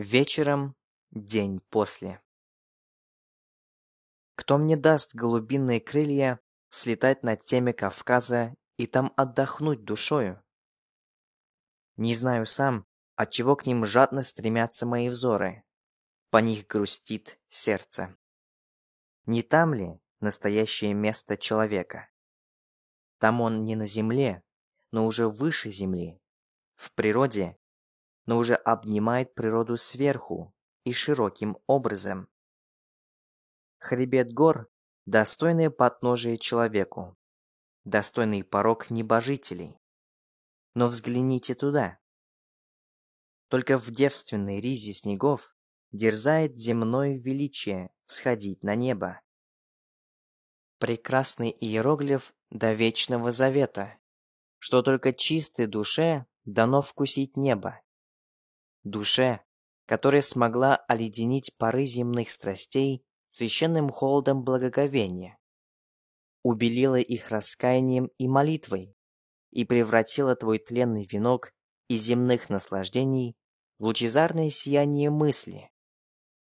Вечером, день после. Кто мне даст голубиные крылья слетать над теми Кавказа и там отдохнуть душою? Не знаю сам, отчего к ним жадно стремятся мои взоры. По них грустит сердце. Не там ли настоящее место человека? Там он не на земле, но уже выше земли, в природе но уже обнимает природу сверху и широким образом. Хребет гор – достойное подножие человеку, достойный порог небожителей. Но взгляните туда. Только в девственной ризе снегов дерзает земное величие всходить на небо. Прекрасный иероглиф до вечного завета, что только чистой душе дано вкусить небо душе, которая смогла оледенить пары земных страстей священным холодом благоговения, убелила их раскаянием и молитвой и превратила твой тленный венок из земных наслаждений в лучезарное сияние мысли,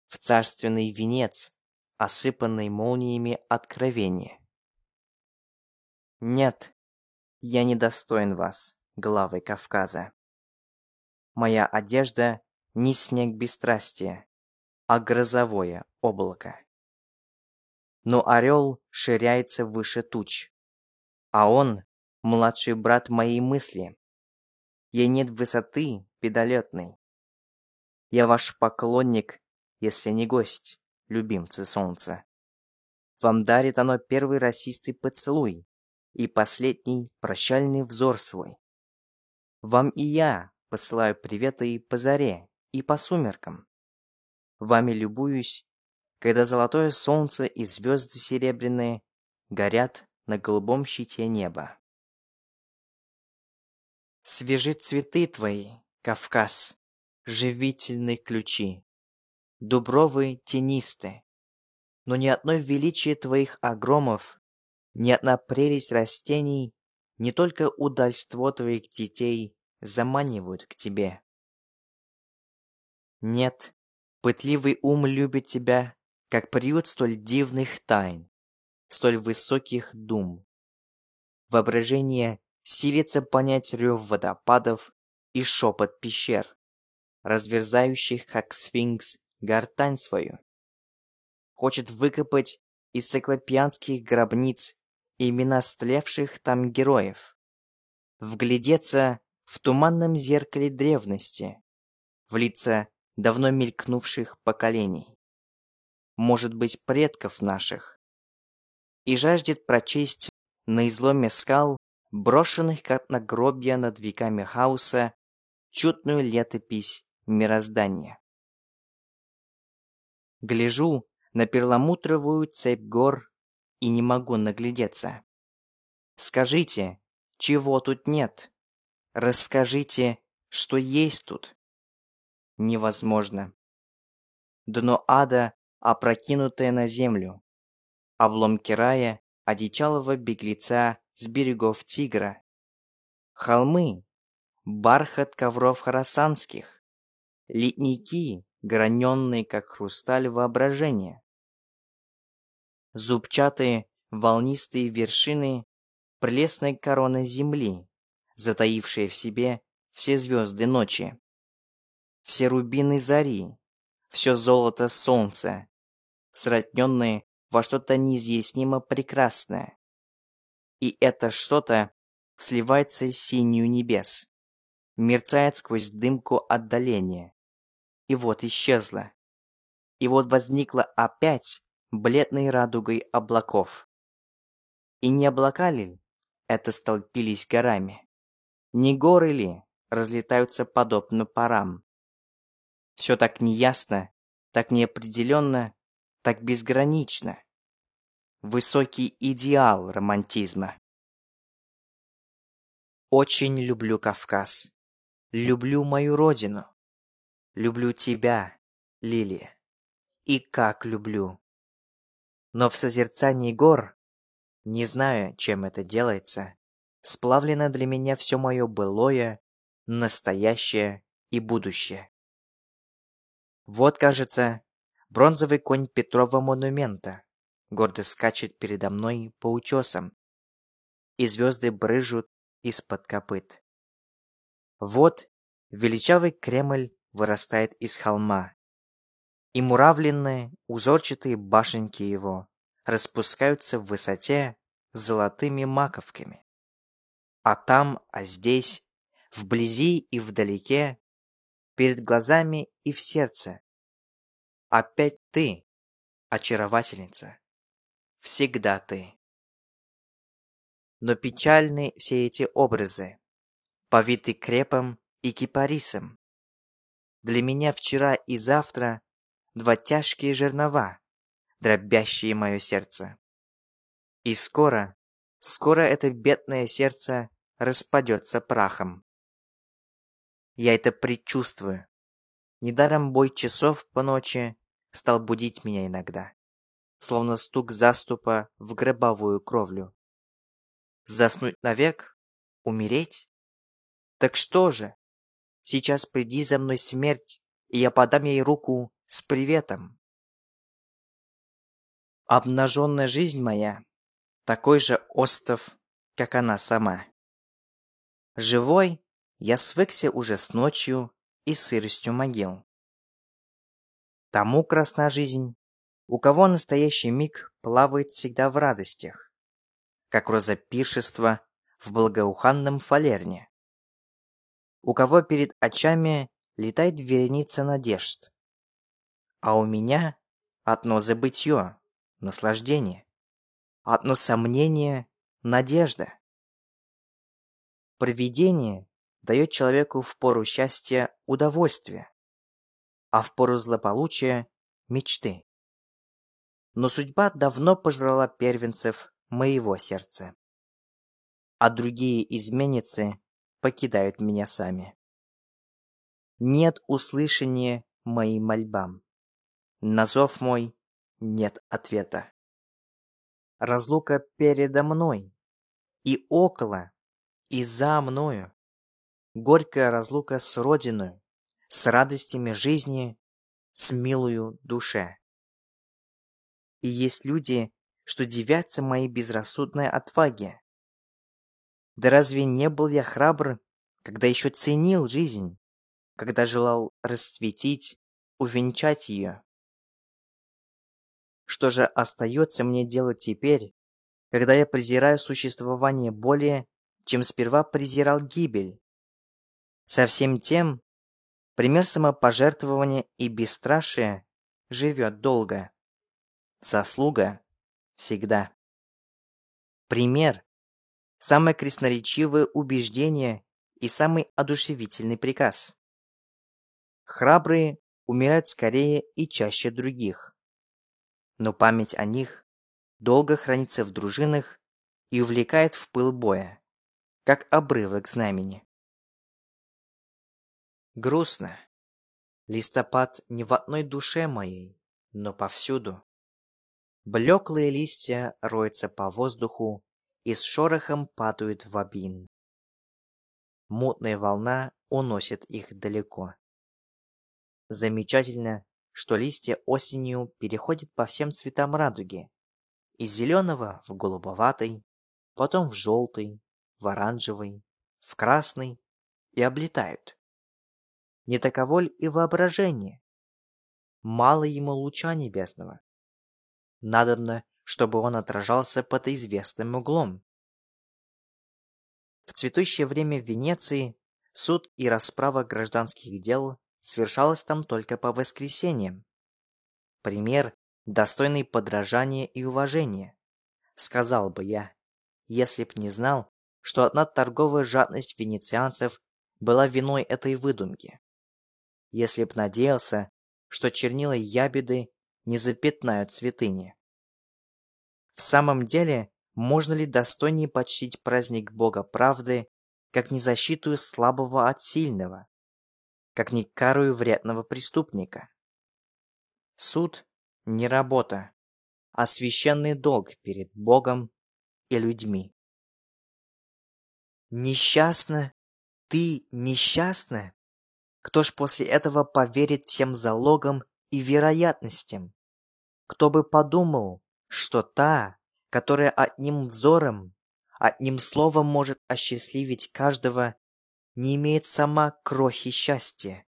в царственный венец, осыпанный молниями откровения. Нет, я не достоин вас, главы Кавказа. Моя одежда не снег бесстрастия, а грозовое облако. Но орел ширяется выше туч, а он — младший брат моей мысли. Ей нет высоты педолетной. Я ваш поклонник, если не гость, любимцы солнца. Вам дарит оно первый расистый поцелуй и последний прощальный взор свой. Вам и я, Посылаю приветы и по заре, и по сумеркам. Вами любуюсь, когда золотое солнце и звезды серебряные горят на голубом щите неба. Свежи цветы твои, Кавказ, живительные ключи, Дубровые тенисты, но ни одной величие твоих огромов, Ни одна прелесть растений, Не только удальство твоих детей заманивают к тебе. Нет, пытливый ум любит тебя, как приют столь дивных тайн, столь высоких дум. Воображение силится понять рев водопадов и шепот пещер, разверзающих, как сфинкс, гортань свою. Хочет выкопать из циклопианских гробниц имена стлевших там героев, вглядеться в туманном зеркале древности, в лица давно мелькнувших поколений, может быть, предков наших, и жаждет прочесть на изломе скал, брошенных как нагробья над веками хаоса, чудную летопись мироздания. Гляжу на перламутровую цепь гор и не могу наглядеться. Скажите, чего тут нет? Расскажите, что есть тут. Невозможно. Дно ада, опрокинутое на землю. Обломки рая, одичалого беглеца с берегов Тигра. Холмы, бархат ковров хоросанских. Ледники, граненные, как хрусталь воображения. Зубчатые, волнистые вершины прелестной короны земли, затаившие в себе все звезды ночи, все рубины зари, все золото солнца, сродненные во что-то неизъяснимо прекрасное. И это что-то сливается с синью небес, мерцает сквозь дымку отдаления. И вот исчезла. И вот возникла опять бледной радугой облаков. И не облака ли это столпились горами? Не горы ли разлетаются подобно парам? Все так неясно, так неопределенно, так безгранично. Высокий идеал романтизма. Очень люблю Кавказ. Люблю мою родину. Люблю тебя, Лилия. И как люблю. Но в созерцании гор, не знаю, чем это делается, сплавлено для меня все мое былое, настоящее и будущее. Вот, кажется, бронзовый конь Петрова монумента гордо скачет передо мной по утесам, и звезды брыжут из-под копыт. Вот величавый Кремль вырастает из холма, и муравленные узорчатые башенки его распускаются в высоте золотыми маковками. А там, а здесь, вблизи и вдалеке, перед глазами и в сердце. Опять ты, очаровательница. Всегда ты. Но печальны все эти образы, повиты крепом и кипарисом. Для меня вчера и завтра два тяжкие жернова, дробящие мое сердце. И скоро, скоро это бедное сердце распадется прахом. Я это предчувствую. Недаром бой часов по ночи стал будить меня иногда, словно стук заступа в гробовую кровлю. Заснуть навек? Умереть? Так что же? Сейчас приди за мной смерть, и я подам ей руку с приветом. Обнаженная жизнь моя — такой же остов, как она сама. Живой я свыкся уже с ночью и сыростью могил. Тому красна жизнь, у кого настоящий миг плавает всегда в радостях, как роза пиршества в благоуханном фалерне. У кого перед очами летает вереница надежд, а у меня одно забытье, наслаждение, одно сомнение, надежда. Провидение дает человеку в пору счастья удовольствие, а в пору злополучия – мечты. Но судьба давно пожрала первенцев моего сердца. А другие изменницы покидают меня сами. Нет услышания моим мольбам. На зов мой нет ответа. Разлука передо мной, и около, и за мною горькая разлука с родиной, с радостями жизни, с милую душе. И есть люди, что дивятся моей безрассудной отваге. Да разве не был я храбр, когда еще ценил жизнь, когда желал расцветить, увенчать ее? Что же остается мне делать теперь, когда я презираю существование более, чем сперва презирал гибель? Со всем тем, пример самопожертвования и бесстрашия живет долго. Заслуга всегда. Пример – самое красноречивое убеждение и самый одушевительный приказ. Храбрые умирают скорее и чаще других. Но память о них долго хранится в дружинах и увлекает в пыл боя, как обрывок знамени. Грустно. Листопад не в одной душе моей, но повсюду. Блеклые листья роются по воздуху и с шорохом падают в обин. Мутная волна уносит их далеко. Замечательно, что листья осенью переходят по всем цветам радуги. Из зеленого в голубоватый, потом в желтый, в оранжевый, в красный и облетают. Не таково и воображение? Мало ему луча небесного. Надобно, чтобы он отражался под известным углом. В цветущее время в Венеции суд и расправа гражданских дел совершалась там только по воскресеньям. Пример, достойный подражания и уважения. Сказал бы я, если б не знал, что одна торговая жадность венецианцев была виной этой выдумки если б надеялся, что чернила ябеды не запятнают святыни. В самом деле, можно ли достойнее почтить праздник Бога правды, как не защиту слабого от сильного, как не карую вредного преступника? Суд – не работа, а священный долг перед Богом и людьми. Несчастна? Ты несчастна? Кто ж после этого поверит всем залогам и вероятностям? Кто бы подумал, что та, которая одним взором, одним словом может осчастливить каждого, не имеет сама крохи счастья?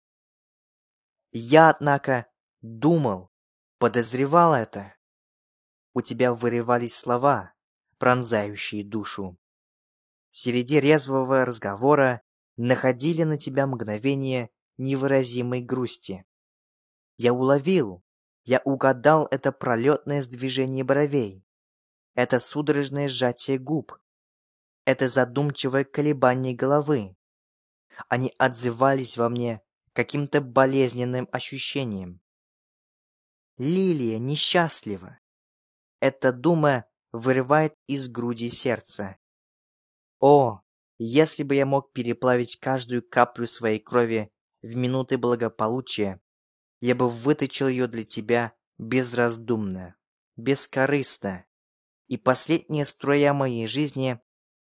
Я, однако, думал, подозревал это. У тебя вырывались слова, пронзающие душу. Среди резвого разговора находили на тебя мгновение невыразимой грусти. Я уловил, я угадал это пролетное сдвижение бровей, это судорожное сжатие губ, это задумчивое колебание головы. Они отзывались во мне каким-то болезненным ощущением. Лилия несчастлива. Эта дума вырывает из груди сердце. О, если бы я мог переплавить каждую каплю своей крови в минуты благополучия, я бы выточил ее для тебя безраздумно, бескорыстно, и последняя струя моей жизни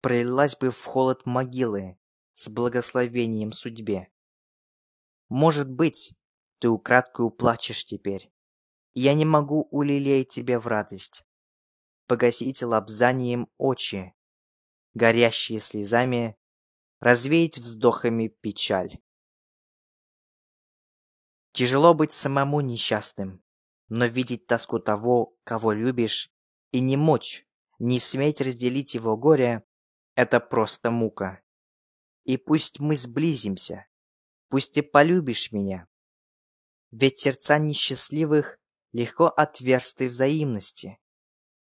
пролилась бы в холод могилы с благословением судьбе. Может быть, ты украдкой уплачешь теперь. Я не могу улелеять тебя в радость. Погасить лапзанием очи, горящие слезами, развеять вздохами печаль. Тяжело быть самому несчастным, но видеть тоску того, кого любишь, и не мочь, не сметь разделить его горе – это просто мука. И пусть мы сблизимся, пусть ты полюбишь меня. Ведь сердца несчастливых легко отверсты взаимности.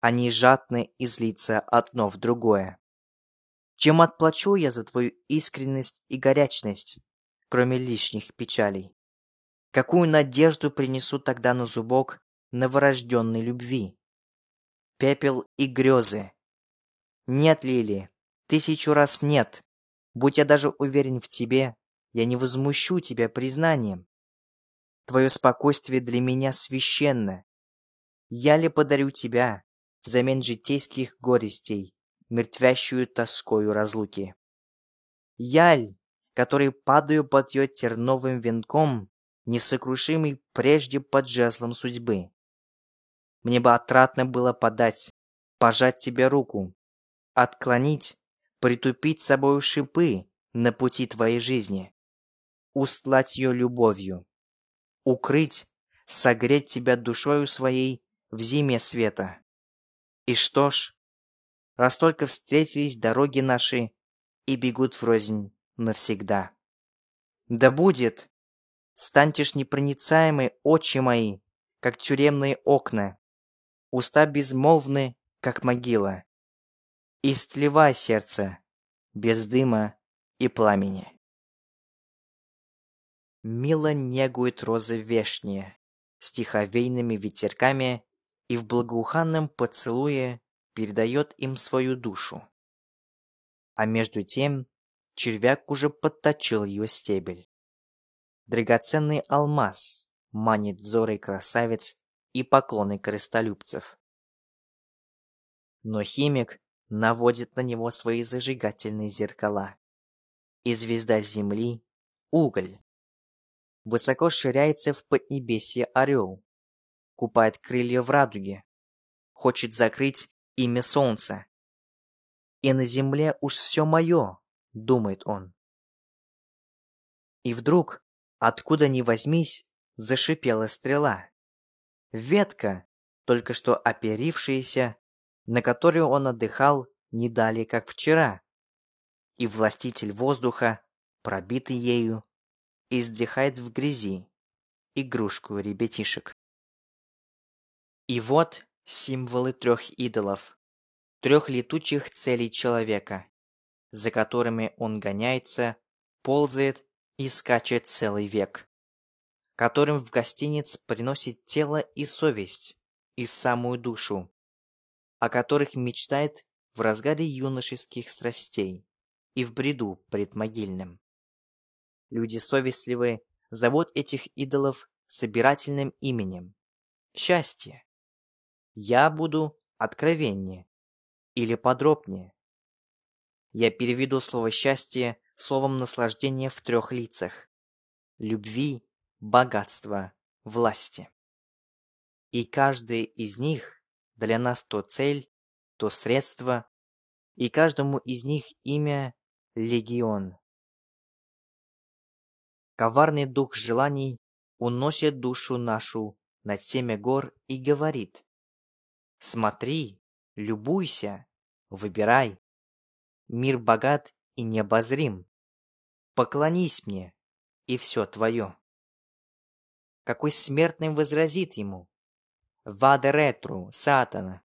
Они жадны излиться одно в другое. Чем отплачу я за твою искренность и горячность, кроме лишних печалей? Какую надежду принесу тогда на зубок новорожденной любви? Пепел и грезы. Нет, Лили, тысячу раз нет. Будь я даже уверен в тебе, я не возмущу тебя признанием. Твое спокойствие для меня священно. Я ли подарю тебя взамен житейских горестей, мертвящую тоскою разлуки? Я ль, который падаю под ее терновым венком, несокрушимый прежде под жезлом судьбы. Мне бы отратно было подать, пожать тебе руку, отклонить, притупить собою шипы на пути твоей жизни, устлать ее любовью, укрыть, согреть тебя душою своей в зиме света. И что ж, раз только встретились дороги наши и бегут врознь навсегда. Да будет, Станьтесь непроницаемы, очи мои, как тюремные окна, уста безмолвны, как могила. Истлевай сердце, без дыма и пламени. Мило негует розы вешние, стиховейными ветерками и в благоуханном поцелуе передает им свою душу. А между тем червяк уже подточил ее стебель. Драгоценный алмаз манит взоры красавец и поклоны крестолюбцев. Но химик наводит на него свои зажигательные зеркала. И звезда Земли — уголь. Высоко ширяется в поднебесье орел. Купает крылья в радуге. Хочет закрыть имя солнца. И на земле уж все мое, думает он. И вдруг Откуда ни возьмись, зашипела стрела. Ветка, только что оперившаяся, на которую он отдыхал не далее, как вчера. И властитель воздуха, пробитый ею, издыхает в грязи игрушку ребятишек. И вот символы трех идолов, трех летучих целей человека, за которыми он гоняется, ползает и скачет целый век, которым в гостиниц приносит тело и совесть, и самую душу, о которых мечтает в разгаре юношеских страстей и в бреду предмогильном. Люди совестливые зовут этих идолов собирательным именем – счастье. Я буду откровеннее или подробнее. Я переведу слово «счастье» словом наслаждения в трех лицах. любви, богатства, власти. И каждый из них для нас то цель, то средство, и каждому из них имя – легион. Коварный дух желаний уносит душу нашу над семя гор и говорит «Смотри, любуйся, выбирай, мир богат и необозрим, поклонись мне, и все твое». Какой смертный возразит ему «Ваде ретру, сатана!»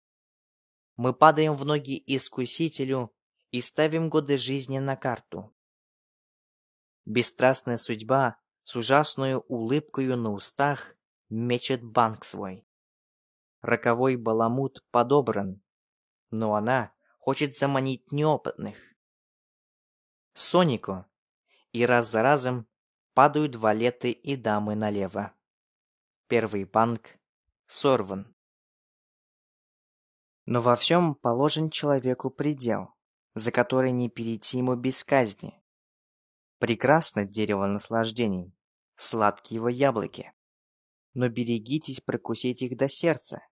Мы падаем в ноги искусителю и ставим годы жизни на карту. Бесстрастная судьба с ужасной улыбкою на устах мечет банк свой. Роковой баламут подобран, но она хочет заманить неопытных. Сонику, и раз за разом падают валеты и дамы налево. Первый банк сорван. Но во всем положен человеку предел, за который не перейти ему без казни. Прекрасно дерево наслаждений, сладкие его яблоки. Но берегитесь прокусить их до сердца.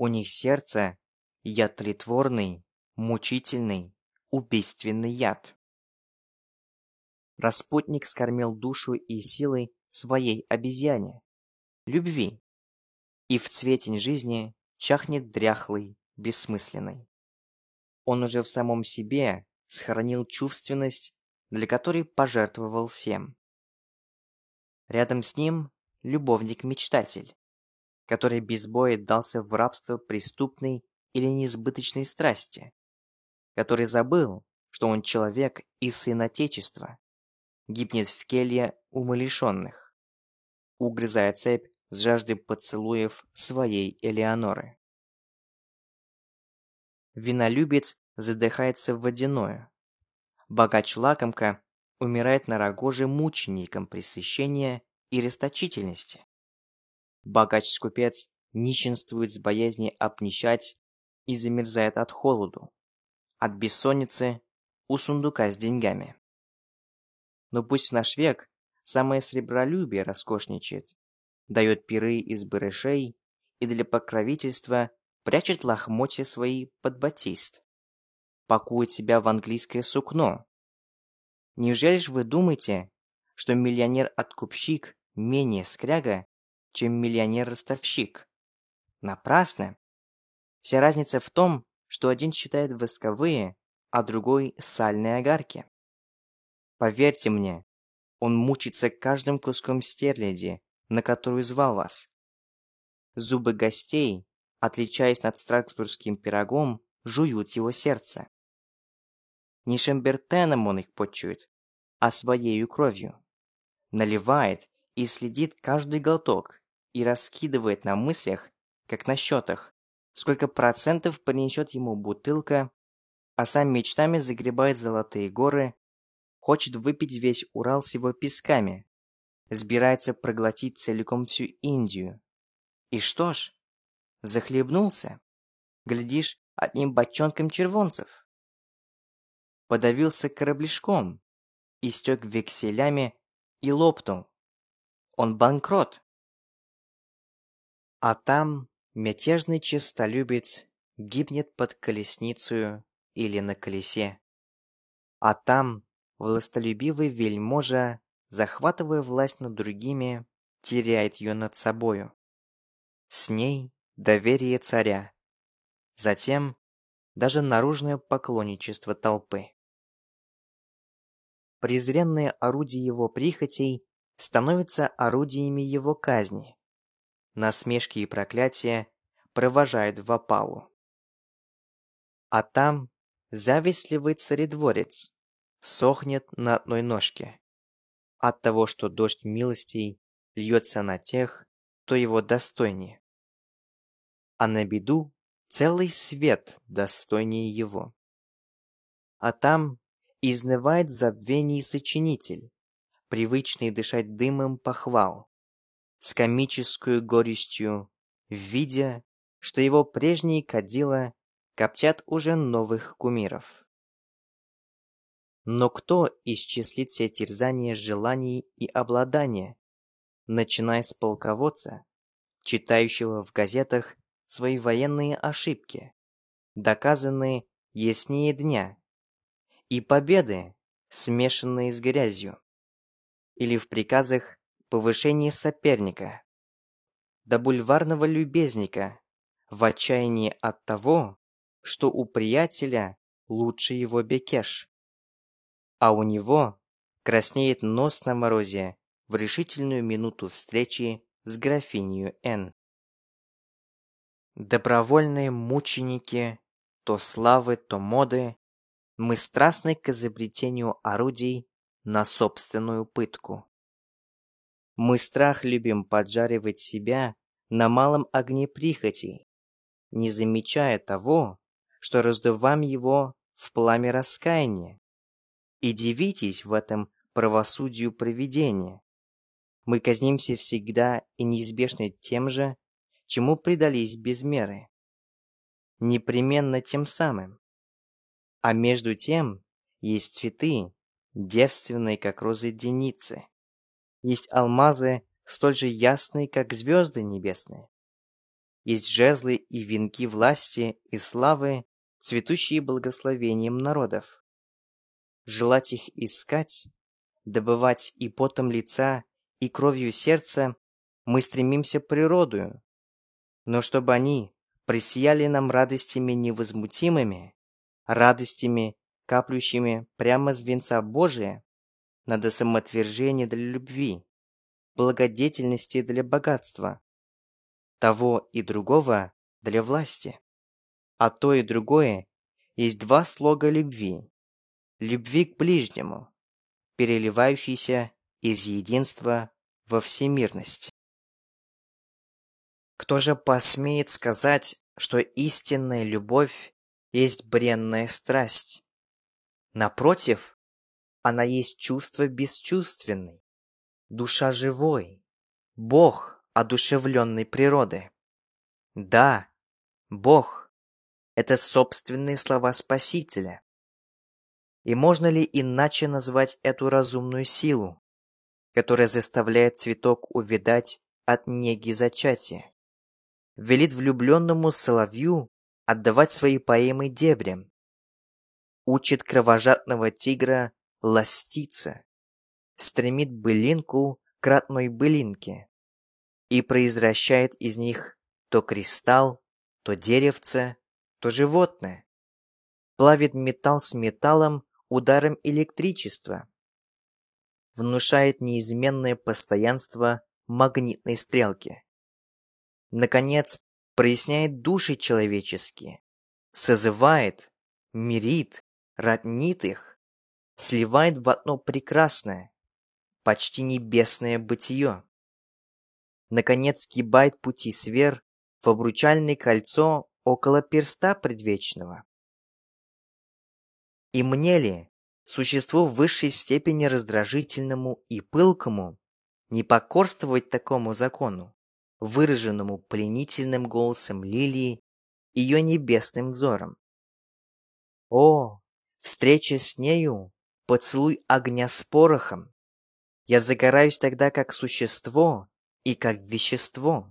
У них сердце яд тлетворный, мучительный, убийственный яд. Распутник скормил душу и силой своей обезьяне, любви, и в цветень жизни чахнет дряхлый, бессмысленный. Он уже в самом себе сохранил чувственность, для которой пожертвовал всем. Рядом с ним любовник-мечтатель, который без боя дался в рабство преступной или несбыточной страсти, который забыл, что он человек и сын Отечества, гибнет в келье умалишенных, угрызая цепь с жаждой поцелуев своей Элеоноры. Винолюбец задыхается в водяное. Богач-лакомка умирает на рогоже мучеником пресыщения и расточительности. Богач-скупец нищенствует с боязни обнищать и замерзает от холоду, от бессонницы у сундука с деньгами. Но пусть в наш век самое сребролюбие роскошничает, дает пиры из барышей и для покровительства прячет лохмотья свои под батист. Пакует себя в английское сукно. Неужели ж вы думаете, что миллионер-откупщик менее скряга, чем миллионер-ростовщик? Напрасно. Вся разница в том, что один считает восковые, а другой – сальные огарки. Поверьте мне, он мучится каждым куском стерляди, на которую звал вас. Зубы гостей, отличаясь над страсбургским пирогом, жуют его сердце. Не Шембертеном он их почует, а своею кровью. Наливает и следит каждый глоток и раскидывает на мыслях, как на счетах, сколько процентов принесет ему бутылка, а сам мечтами загребает золотые горы, хочет выпить весь Урал с его песками, собирается проглотить целиком всю Индию. И что ж, захлебнулся. Глядишь, одним бочонком червонцев. Подавился кораблишком, истек векселями и лопнул. Он банкрот. А там мятежный честолюбец гибнет под колесницей или на колесе. А там властолюбивый вельможа захватывая власть над другими, теряет ее над собою. С ней доверие царя. Затем даже наружное поклонничество толпы. Презренные орудия его прихотей становятся орудиями его казни. Насмешки и проклятия провожают в опалу. А там завистливый царедворец сохнет на одной ножке от того, что дождь милостей льется на тех, кто его достойнее. А на беду целый свет достойнее его. А там изнывает забвений сочинитель, привычный дышать дымом похвал, с комической горестью, видя, что его прежние кадила коптят уже новых кумиров. Но кто исчислит все терзания желаний и обладания, начиная с полководца, читающего в газетах свои военные ошибки, доказанные яснее дня, и победы, смешанные с грязью, или в приказах повышение соперника, до бульварного любезника, в отчаянии от того, что у приятеля лучше его бекеш, а у него краснеет нос на морозе в решительную минуту встречи с графинью Н. Добровольные мученики, то славы, то моды, мы страстны к изобретению орудий на собственную пытку. Мы страх любим поджаривать себя на малом огне прихотей, не замечая того, что раздуваем его в пламя раскаяния. И дивитесь в этом правосудию провидения. Мы казнимся всегда и неизбежно тем же, чему предались без меры. Непременно тем самым. А между тем есть цветы, девственные, как розы деницы. Есть алмазы, столь же ясные, как звезды небесные. Есть жезлы и венки власти и славы, цветущие благословением народов. Желать их искать, добывать и потом лица, и кровью сердца мы стремимся природою. Но чтобы они присияли нам радостями невозмутимыми, радостями, каплющими прямо с венца Божия, надо самоотвержение для любви, благодетельности для богатства, того и другого для власти. А то и другое есть два слога любви. Любви к ближнему, переливающейся из единства во всемирность. Кто же посмеет сказать, что истинная любовь есть бренная страсть? Напротив, она есть чувство бесчувственной, душа живой, Бог одушевленной природы. Да, Бог – это собственные слова Спасителя. И можно ли иначе назвать эту разумную силу, которая заставляет цветок увидать от неги зачатия? Велит влюбленному соловью отдавать свои поэмы дебрям, учит кровожадного тигра ластиться, стремит былинку к ратной былинке и произвращает из них то кристалл, то деревце, то животное, плавит металл с металлом ударом электричества, внушает неизменное постоянство магнитной стрелки. Наконец, проясняет души человеческие, созывает, мирит, роднит их, сливает в одно прекрасное, почти небесное бытие. Наконец сгибает пути сфер в обручальное кольцо около перста предвечного. И мне ли, существу в высшей степени раздражительному и пылкому, не покорствовать такому закону, выраженному пленительным голосом лилии, ее небесным взором? О, встреча с нею, поцелуй огня с порохом. Я загораюсь тогда как существо и как вещество.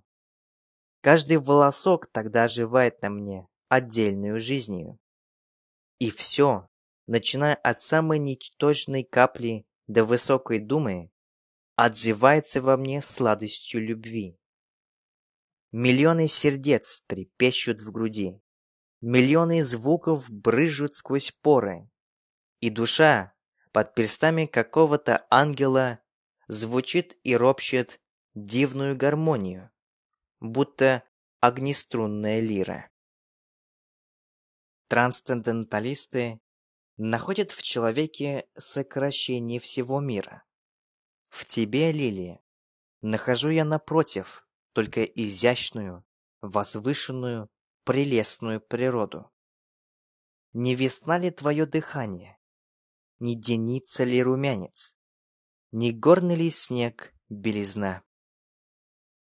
Каждый волосок тогда оживает на мне отдельную жизнью. И все, начиная от самой ничтожной капли до высокой думы, отзывается во мне сладостью любви. Миллионы сердец трепещут в груди. Миллионы звуков брыжут сквозь поры. И душа под перстами какого-то ангела звучит и ропщет дивную гармонию, будто огнеструнная лира. Трансценденталисты находят в человеке сокращение всего мира. В тебе, Лилия, нахожу я напротив только изящную, возвышенную прелестную природу. Не весна ли твое дыхание? Не денится ли румянец? Не горный ли снег белизна?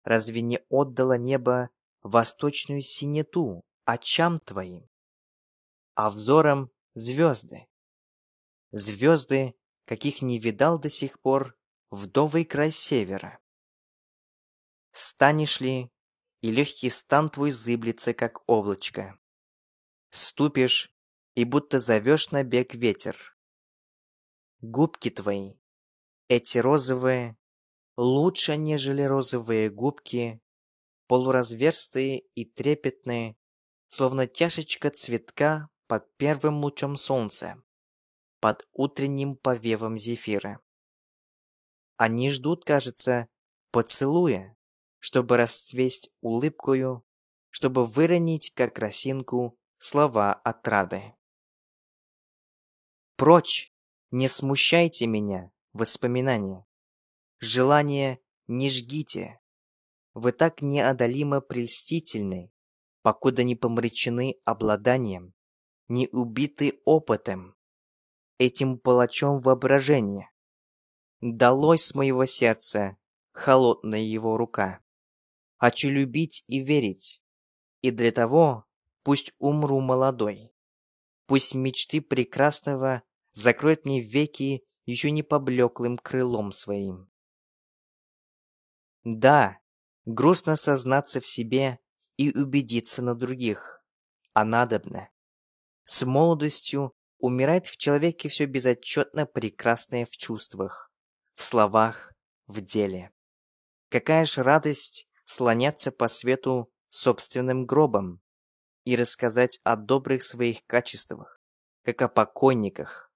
Разве не отдало небо восточную синету очам твоим, а взором звезды? звезды, каких не видал до сих пор вдовый край севера. Станешь ли, и легкий стан твой зыблется, как облачко. Ступишь, и будто зовешь на бег ветер. Губки твои, эти розовые, лучше, нежели розовые губки, полуразверстые и трепетные, словно тяжечка цветка под первым лучом солнца, под утренним повевом зефира. Они ждут, кажется, поцелуя, чтобы расцвесть улыбкою, чтобы выронить, как росинку, слова отрады. Прочь! Не смущайте меня, воспоминания. Желание не жгите. Вы так неодолимо прельстительны, покуда не помрачены обладанием, не убиты опытом, этим палачом воображения. Долой с моего сердца холодная его рука. Хочу любить и верить, и для того пусть умру молодой. Пусть мечты прекрасного закроют мне веки еще не поблеклым крылом своим. Да, грустно сознаться в себе и убедиться на других, а надобно. С молодостью умирает в человеке все безотчетно прекрасное в чувствах, в словах, в деле. Какая ж радость слоняться по свету собственным гробом и рассказать о добрых своих качествах, как о покойниках.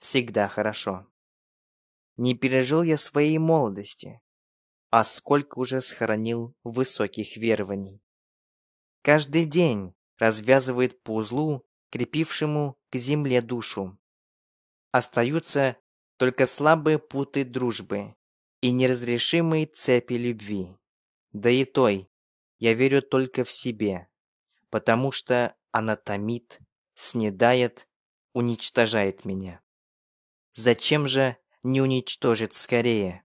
Всегда хорошо. Не пережил я своей молодости, а сколько уже схоронил высоких верований. Каждый день развязывает по узлу, крепившему к земле душу. Остаются только слабые путы дружбы и неразрешимые цепи любви. Да и той я верю только в себе, потому что она томит, снедает, уничтожает меня. Зачем же не уничтожить скорее?